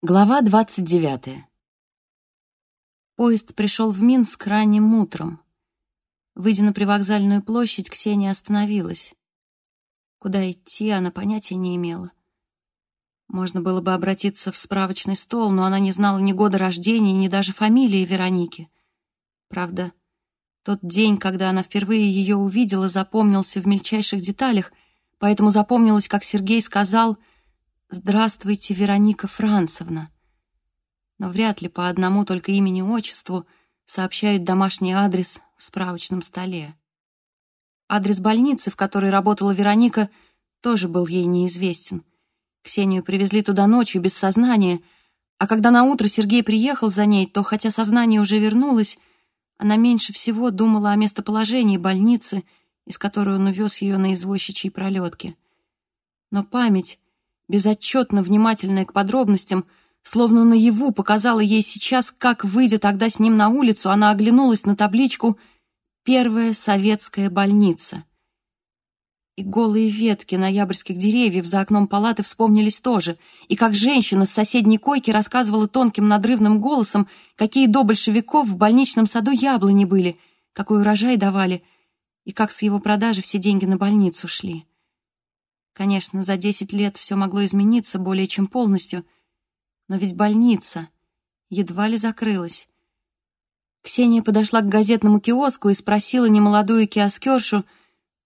Глава 29. Поезд пришел в Минск ранним утром. Выйдя на привокзальную площадь, Ксения остановилась. Куда идти, она понятия не имела. Можно было бы обратиться в справочный стол, но она не знала ни года рождения, ни даже фамилии Вероники. Правда, тот день, когда она впервые ее увидела, запомнился в мельчайших деталях, поэтому запомнилось, как Сергей сказал — «Здравствуйте, Вероника Францевна». Но вряд ли по одному только имени-отчеству сообщают домашний адрес в справочном столе. Адрес больницы, в которой работала Вероника, тоже был ей неизвестен. Ксению привезли туда ночью без сознания, а когда на утро Сергей приехал за ней, то, хотя сознание уже вернулось, она меньше всего думала о местоположении больницы, из которой он увез ее на извозчичьей пролетке. Но память безотчетно внимательная к подробностям, словно наяву показала ей сейчас, как, выйдя тогда с ним на улицу, она оглянулась на табличку «Первая советская больница». И голые ветки ноябрьских деревьев за окном палаты вспомнились тоже, и как женщина с соседней койки рассказывала тонким надрывным голосом, какие до большевиков в больничном саду яблони были, какой урожай давали, и как с его продажи все деньги на больницу шли. Конечно, за десять лет все могло измениться более чем полностью, но ведь больница едва ли закрылась. Ксения подошла к газетному киоску и спросила немолодую киоскершу,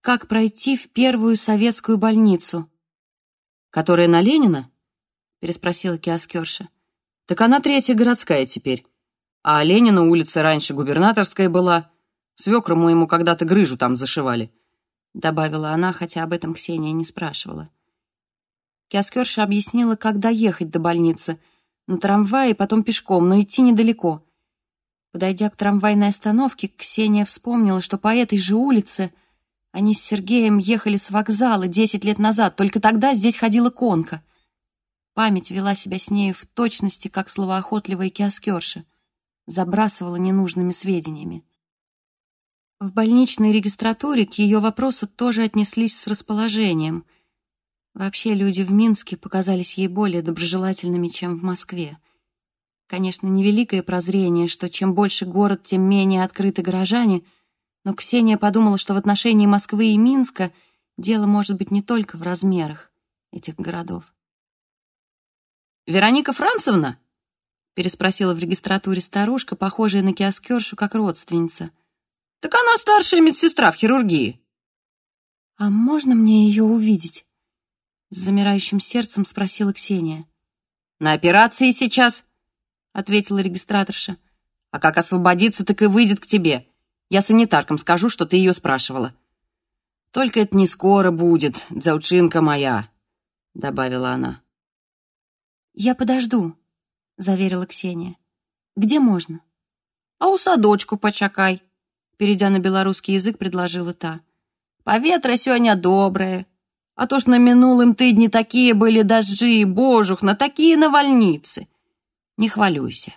как пройти в первую советскую больницу. «Которая на Ленина?» — переспросила киоскерша. «Так она третья городская теперь. А Ленина улица раньше губернаторская была. Свекрому ему когда-то грыжу там зашивали добавила она, хотя об этом Ксения не спрашивала. Киоскерша объяснила, как доехать до больницы. На трамвае, потом пешком, но идти недалеко. Подойдя к трамвайной остановке, Ксения вспомнила, что по этой же улице они с Сергеем ехали с вокзала десять лет назад, только тогда здесь ходила конка. Память вела себя с нею в точности, как словоохотливая киоскерша, забрасывала ненужными сведениями. В больничной регистратуре к ее вопросу тоже отнеслись с расположением. Вообще люди в Минске показались ей более доброжелательными, чем в Москве. Конечно, невеликое прозрение, что чем больше город, тем менее открыты горожане, но Ксения подумала, что в отношении Москвы и Минска дело может быть не только в размерах этих городов. «Вероника Францевна?» — переспросила в регистратуре старушка, похожая на киоскершу, как родственница — так она старшая медсестра в хирургии. А можно мне ее увидеть? С замирающим сердцем спросила Ксения. На операции сейчас, ответила регистраторша. А как освободиться, так и выйдет к тебе. Я санитаркам скажу, что ты ее спрашивала. Только это не скоро будет, дзаучинка моя, добавила она. Я подожду, заверила Ксения. Где можно? А у садочку почакай, Перейдя на белорусский язык, предложила та. «Поветра сегодня доброе, а то ж на минулым тыдні такие были дожди, божух, на такие навальницы. Не хвалюйся,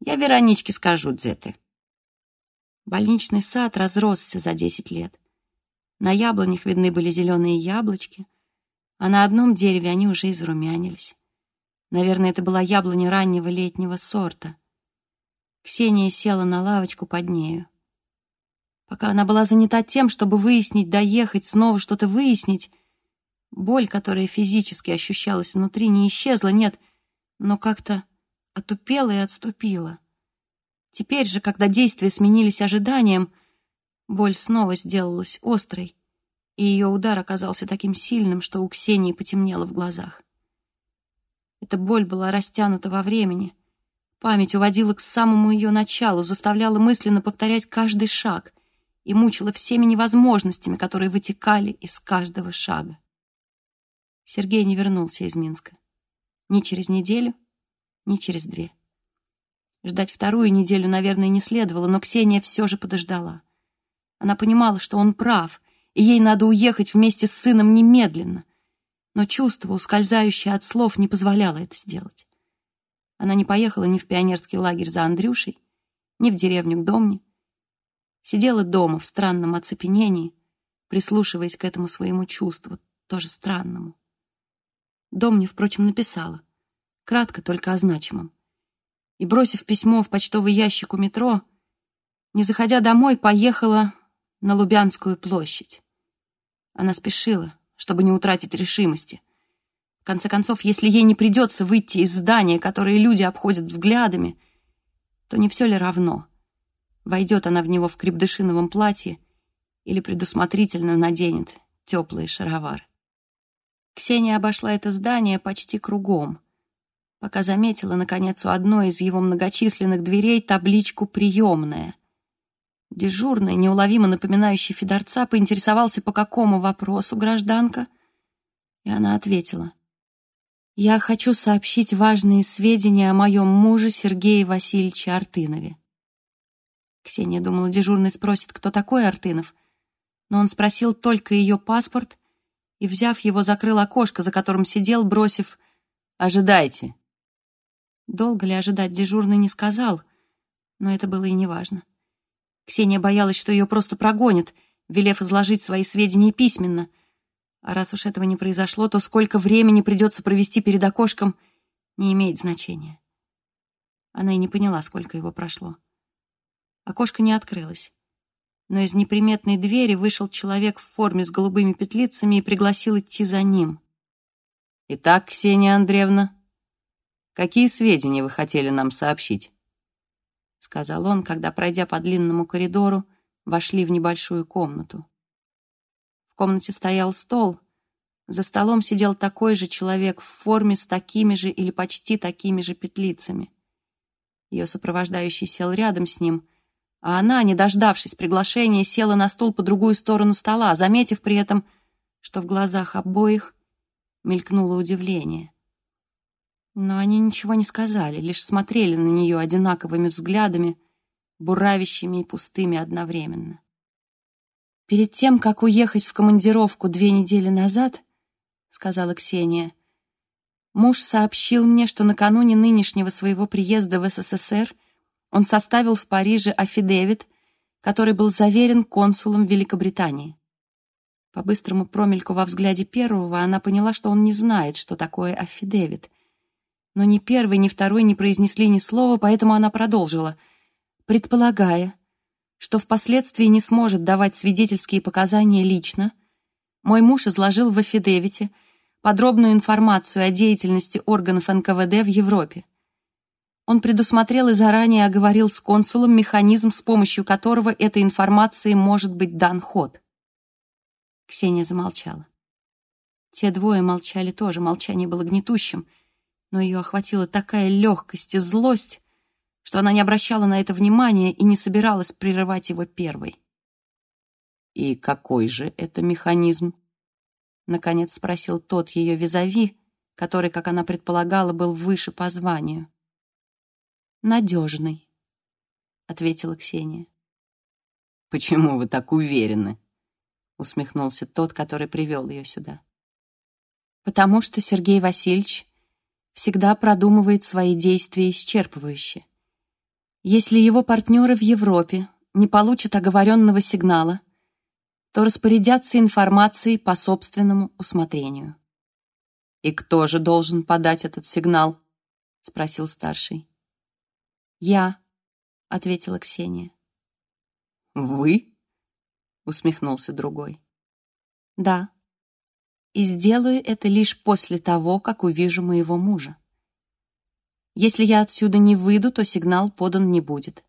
я Вероничке скажу, дзеты». Больничный сад разросся за десять лет. На яблонях видны были зеленые яблочки, а на одном дереве они уже изрумянились. Наверное, это была яблоня раннего летнего сорта. Ксения села на лавочку под нею. Пока она была занята тем, чтобы выяснить, доехать, снова что-то выяснить, боль, которая физически ощущалась внутри, не исчезла, нет, но как-то отупела и отступила. Теперь же, когда действия сменились ожиданием, боль снова сделалась острой, и ее удар оказался таким сильным, что у Ксении потемнело в глазах. Эта боль была растянута во времени. Память уводила к самому ее началу, заставляла мысленно повторять каждый шаг — и мучила всеми невозможностями, которые вытекали из каждого шага. Сергей не вернулся из Минска. Ни через неделю, ни через две. Ждать вторую неделю, наверное, не следовало, но Ксения все же подождала. Она понимала, что он прав, и ей надо уехать вместе с сыном немедленно. Но чувство, ускользающее от слов, не позволяло это сделать. Она не поехала ни в пионерский лагерь за Андрюшей, ни в деревню к Домне, Сидела дома в странном оцепенении, прислушиваясь к этому своему чувству, тоже странному. Дом мне, впрочем, написала. Кратко, только о значимом. И, бросив письмо в почтовый ящик у метро, не заходя домой, поехала на Лубянскую площадь. Она спешила, чтобы не утратить решимости. В конце концов, если ей не придется выйти из здания, которое люди обходят взглядами, то не все ли равно? Войдет она в него в крепдышиновом платье или предусмотрительно наденет теплые шаровары. Ксения обошла это здание почти кругом, пока заметила, наконец, у одной из его многочисленных дверей табличку «Приемная». Дежурный, неуловимо напоминающий Федорца, поинтересовался, по какому вопросу гражданка, и она ответила. «Я хочу сообщить важные сведения о моем муже Сергее Васильевиче Артынове». Ксения думала, дежурный спросит, кто такой Артынов, но он спросил только ее паспорт и, взяв его, закрыл окошко, за которым сидел, бросив «Ожидайте». Долго ли ожидать дежурный не сказал, но это было и неважно. Ксения боялась, что ее просто прогонят, велев изложить свои сведения письменно. А раз уж этого не произошло, то сколько времени придется провести перед окошком, не имеет значения. Она и не поняла, сколько его прошло. Окошко не открылось. Но из неприметной двери вышел человек в форме с голубыми петлицами и пригласил идти за ним. «Итак, Ксения Андреевна, какие сведения вы хотели нам сообщить?» — сказал он, когда, пройдя по длинному коридору, вошли в небольшую комнату. В комнате стоял стол. За столом сидел такой же человек в форме с такими же или почти такими же петлицами. Ее сопровождающий сел рядом с ним, а она, не дождавшись приглашения, села на стул по другую сторону стола, заметив при этом, что в глазах обоих мелькнуло удивление. Но они ничего не сказали, лишь смотрели на нее одинаковыми взглядами, буравящими и пустыми одновременно. «Перед тем, как уехать в командировку две недели назад, — сказала Ксения, — муж сообщил мне, что накануне нынешнего своего приезда в СССР он составил в Париже афидевит, который был заверен консулом Великобритании. По быстрому промельку во взгляде первого она поняла, что он не знает, что такое афидевит — но ни первый, ни второй не произнесли ни слова, поэтому она продолжила, предполагая, что впоследствии не сможет давать свидетельские показания лично, мой муж изложил в афидевите подробную информацию о деятельности органов НКВД в Европе. Он предусмотрел и заранее оговорил с консулом механизм, с помощью которого этой информации может быть дан ход. Ксения замолчала. Те двое молчали тоже, молчание было гнетущим — но ее охватила такая легкость и злость, что она не обращала на это внимания и не собиралась прерывать его первой. «И какой же это механизм?» Наконец спросил тот ее визави, который, как она предполагала, был выше по званию. «Надежный», — ответила Ксения. «Почему вы так уверены?» — усмехнулся тот, который привел ее сюда. «Потому что Сергей Васильевич всегда продумывает свои действия исчерпывающе. Если его партнеры в Европе не получат оговоренного сигнала, то распорядятся информацией по собственному усмотрению. «И кто же должен подать этот сигнал?» — спросил старший. «Я», — ответила Ксения. «Вы?» — усмехнулся другой. «Да», и сделаю это лишь после того, как увижу моего мужа. Если я отсюда не выйду, то сигнал подан не будет.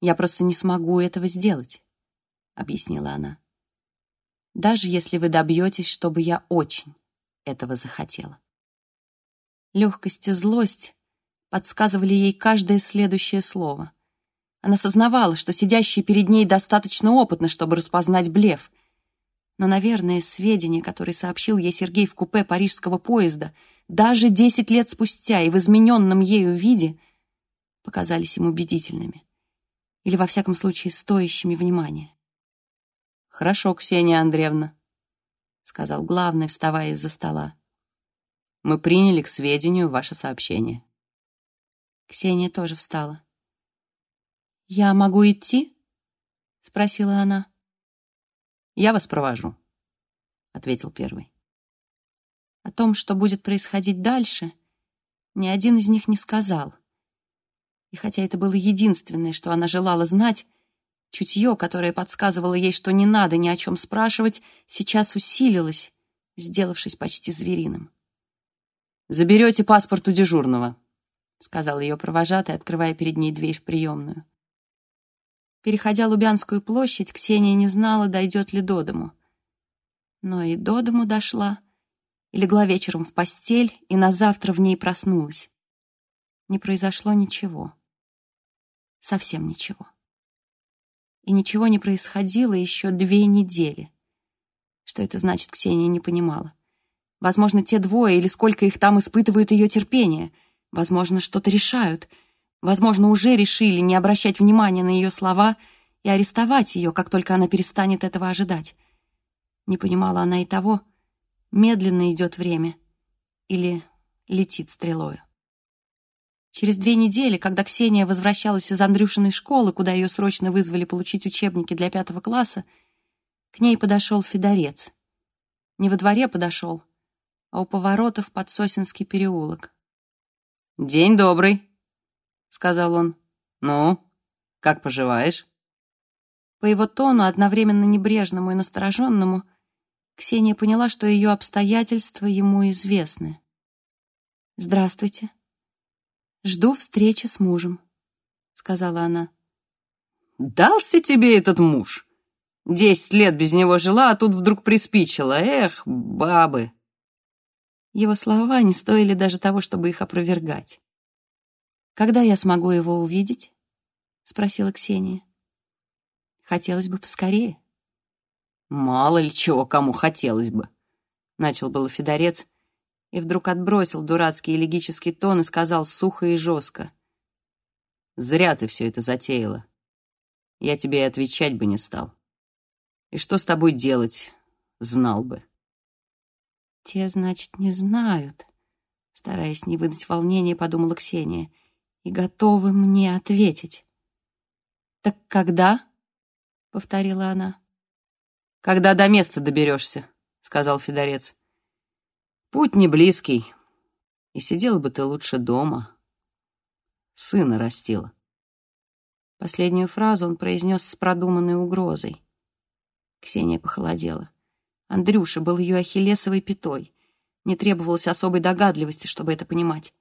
Я просто не смогу этого сделать, — объяснила она. Даже если вы добьетесь, чтобы я очень этого захотела. Легкость и злость подсказывали ей каждое следующее слово. Она сознавала, что сидящий перед ней достаточно опытно, чтобы распознать блеф, но, наверное, сведения, которые сообщил ей Сергей в купе парижского поезда, даже десять лет спустя и в измененном ею виде, показались им убедительными. Или, во всяком случае, стоящими внимания. «Хорошо, Ксения Андреевна», — сказал главный, вставая из-за стола. «Мы приняли к сведению ваше сообщение». Ксения тоже встала. «Я могу идти?» — спросила она. «Я вас провожу», — ответил первый. О том, что будет происходить дальше, Ни один из них не сказал. И хотя это было единственное, что она желала знать, чутье, которое подсказывало ей, что не надо ни о чем спрашивать, сейчас усилилось, сделавшись почти звериным. «Заберете паспорт у дежурного», — сказал ее провожатый, открывая перед ней дверь в приемную. Переходя Лубянскую площадь, Ксения не знала, дойдет ли до дому. Но и до дому дошла, и легла вечером в постель, и на завтра в ней проснулась. Не произошло ничего. Совсем ничего. И ничего не происходило еще две недели. Что это значит, Ксения не понимала. Возможно, те двое или сколько их там испытывают ее терпение — Возможно, что-то решают. Возможно, уже решили не обращать внимания на ее слова и арестовать ее, как только она перестанет этого ожидать. Не понимала она и того, медленно идет время или летит стрелою. Через две недели, когда Ксения возвращалась из Андрюшиной школы, куда ее срочно вызвали получить учебники для пятого класса, к ней подошел Федорец. Не во дворе подошел, а у поворотов под Сосинский переулок. «День добрый», — сказал он. «Ну, как поживаешь?» По его тону, одновременно небрежному и настороженному, Ксения поняла, что ее обстоятельства ему известны. «Здравствуйте. Жду встречи с мужем», — сказала она. «Дался тебе этот муж? Десять лет без него жила, а тут вдруг приспичила. Эх, бабы!» Его слова не стоили даже того, чтобы их опровергать. «Когда я смогу его увидеть?» — спросила Ксения. «Хотелось бы поскорее». «Мало ли чего кому хотелось бы», — начал было Федорец, и вдруг отбросил дурацкий элегический тон и сказал сухо и жестко. «Зря ты все это затеяла. Я тебе и отвечать бы не стал. И что с тобой делать, знал бы». «Те, значит, не знают», — стараясь не выдать волнения, подумала Ксения, «и готовы мне ответить». «Так когда?» — повторила она. «Когда до места доберешься», — сказал Федорец. «Путь не близкий, и сидела бы ты лучше дома. Сына растила». Последнюю фразу он произнес с продуманной угрозой. Ксения похолодела. Андрюша был ее ахиллесовой пятой. Не требовалось особой догадливости, чтобы это понимать.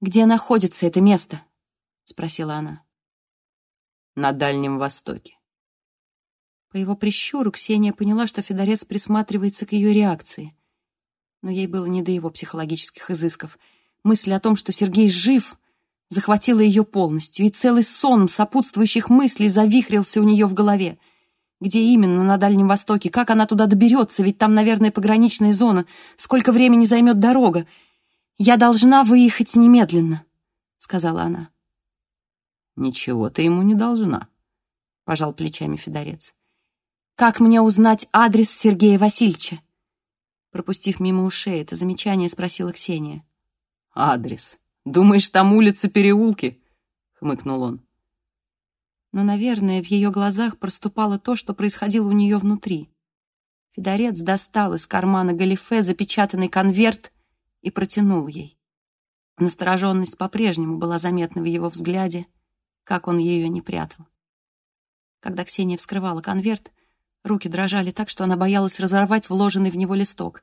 «Где находится это место?» — спросила она. «На Дальнем Востоке». По его прищуру Ксения поняла, что Федорец присматривается к ее реакции. Но ей было не до его психологических изысков. Мысль о том, что Сергей жив, захватила ее полностью, и целый сон сопутствующих мыслей завихрился у нее в голове — где именно на Дальнем Востоке? Как она туда доберется? Ведь там, наверное, пограничная зона. Сколько времени займет дорога? Я должна выехать немедленно, сказала она. Ничего ты ему не должна, пожал плечами Федорец. Как мне узнать адрес Сергея Васильевича? Пропустив мимо ушей это замечание, спросила Ксения. Адрес? Думаешь, там улицы, переулки? хмыкнул он но, наверное, в ее глазах проступало то, что происходило у нее внутри. Федорец достал из кармана галифе запечатанный конверт и протянул ей. Настороженность по-прежнему была заметна в его взгляде, как он ее не прятал. Когда Ксения вскрывала конверт, руки дрожали так, что она боялась разорвать вложенный в него листок.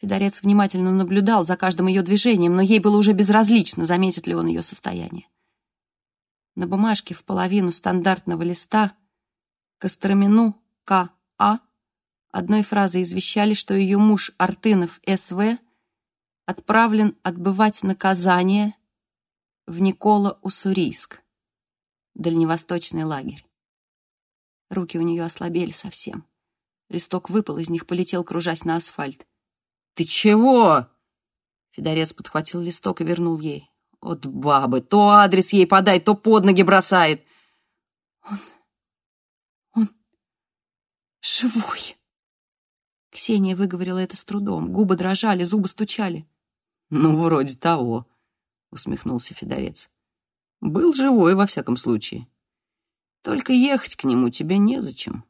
Федорец внимательно наблюдал за каждым ее движением, но ей было уже безразлично, заметит ли он ее состояние. На бумажке в половину стандартного листа Костромину К.А. одной фразой извещали, что ее муж Артынов С.В. отправлен отбывать наказание в Никола-Уссурийск, дальневосточный лагерь. Руки у нее ослабели совсем. Листок выпал из них, полетел, кружась на асфальт. «Ты чего?» Федорец подхватил листок и вернул ей. От бабы, то адрес ей подай, то под ноги бросает. Он... он... живой. Ксения выговорила это с трудом. Губы дрожали, зубы стучали. «Ну, вроде того», — усмехнулся Федорец. «Был живой, во всяком случае. Только ехать к нему тебе незачем».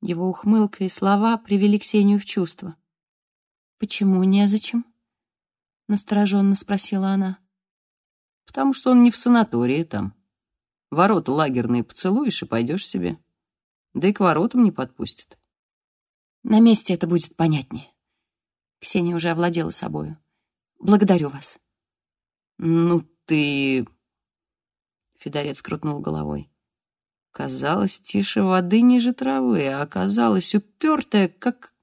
Его ухмылка и слова привели Ксению в чувство. «Почему незачем?» — настороженно спросила она. «Потому что он не в санатории там. Ворота лагерные поцелуешь и пойдешь себе. Да и к воротам не подпустят». «На месте это будет понятнее». Ксения уже овладела собою. «Благодарю вас». «Ну ты...» Федорец крутнул головой. Казалось, тише воды ниже травы, а оказалось упертая, как...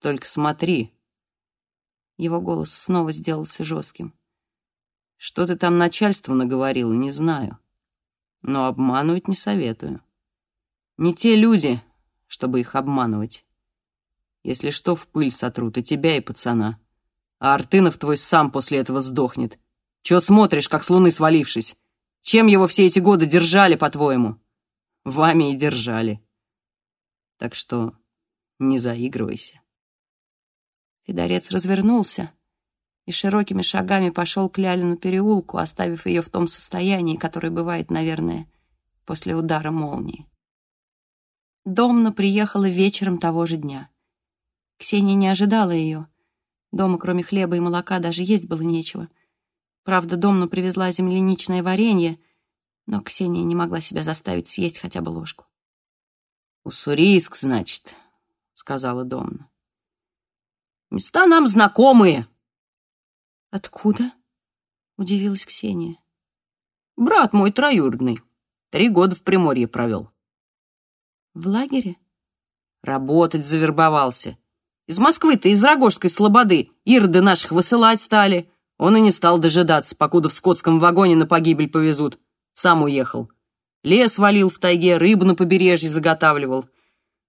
Только смотри. Его голос снова сделался жестким. Что ты там начальству наговорила, не знаю. Но обманывать не советую. Не те люди, чтобы их обманывать. Если что, в пыль сотрут и тебя, и пацана. А Артынов твой сам после этого сдохнет. Чего смотришь, как с луны свалившись? Чем его все эти годы держали, по-твоему? Вами и держали. Так что не заигрывайся. Федорец развернулся и широкими шагами пошел к Лялину переулку, оставив ее в том состоянии, которое бывает, наверное, после удара молнии. Домна приехала вечером того же дня. Ксения не ожидала ее. Дома, кроме хлеба и молока, даже есть было нечего. Правда, Домна привезла земляничное варенье, но Ксения не могла себя заставить съесть хотя бы ложку. «Уссурийск, значит», — сказала Домна. «Места нам знакомые». «Откуда?» — удивилась Ксения. «Брат мой троюродный. Три года в Приморье провел». «В лагере?» «Работать завербовался. Из Москвы-то, из Рогожской слободы, ироды наших высылать стали». Он и не стал дожидаться, покуда в скотском вагоне на погибель повезут. Сам уехал. Лес валил в тайге, рыбу на побережье заготавливал.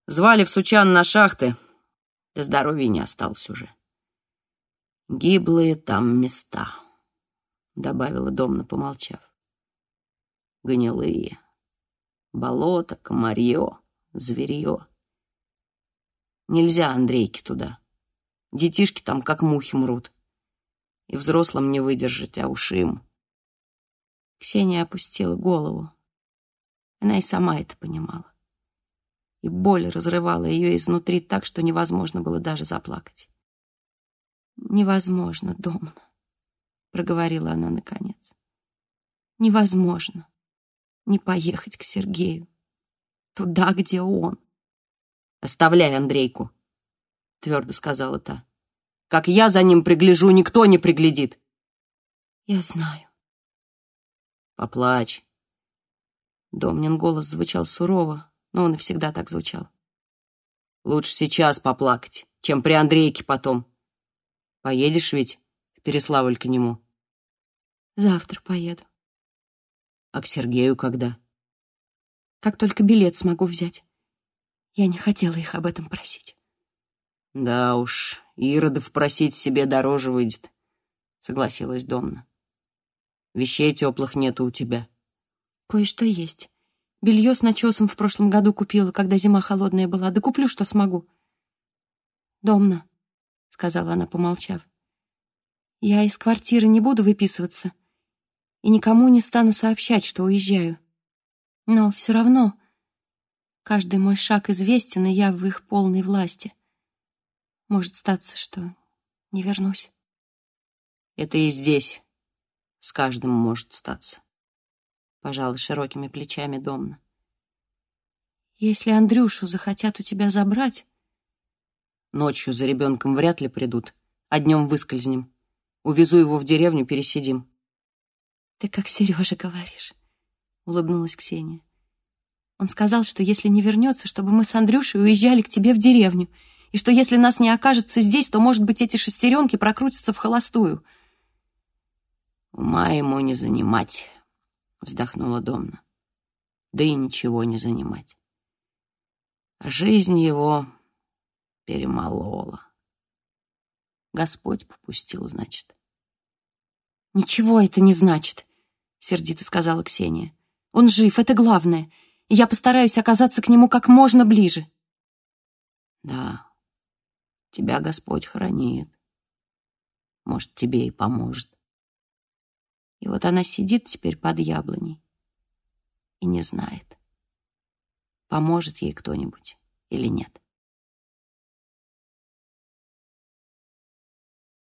Звали в Сучан на шахты. Здоровья не осталось уже. Гиблые там места, добавила Домна, помолчав. Гнилые. Болото, комарье, зверье. Нельзя Андрейке туда. Детишки там как мухи мрут и взрослым не выдержать, а уж им. Ксения опустила голову. Она и сама это понимала. И боль разрывала ее изнутри так, что невозможно было даже заплакать. «Невозможно, Домна», — проговорила она наконец. «Невозможно не поехать к Сергею, туда, где он». «Оставляй Андрейку», — твердо сказала та. Как я за ним пригляжу, никто не приглядит. Я знаю. Поплачь. Домнин голос звучал сурово, но он и всегда так звучал. Лучше сейчас поплакать, чем при Андрейке потом. Поедешь ведь в Переславль к нему? Завтра поеду. А к Сергею когда? Как только билет смогу взять. Я не хотела их об этом просить. Да уж, Иродов просить себе дороже выйдет, согласилась Домна. Вещей теплых нету у тебя. Кое-что есть. Белье с начесом в прошлом году купила, когда зима холодная была. Да куплю, что смогу. Домна, сказала она, помолчав. Я из квартиры не буду выписываться и никому не стану сообщать, что уезжаю. Но все равно каждый мой шаг известен, и я в их полной власти. Может статься, что не вернусь. Это и здесь с каждым может статься. Пожалуй, широкими плечами Домна. Если Андрюшу захотят у тебя забрать... Ночью за ребенком вряд ли придут, а днем выскользнем. Увезу его в деревню, пересидим. Ты как Сережа говоришь, улыбнулась Ксения. Он сказал, что если не вернется, чтобы мы с Андрюшей уезжали к тебе в деревню — и что если нас не окажется здесь, то, может быть, эти шестеренки прокрутятся в холостую. «Ума ему не занимать», — вздохнула Домна. «Да и ничего не занимать. Жизнь его перемолола. Господь попустил, значит». «Ничего это не значит», — сердито сказала Ксения. «Он жив, это главное, и я постараюсь оказаться к нему как можно ближе». «Да, Тебя Господь хранит. Может, тебе и поможет. И вот она сидит теперь под яблоней и не знает, поможет ей кто-нибудь или нет.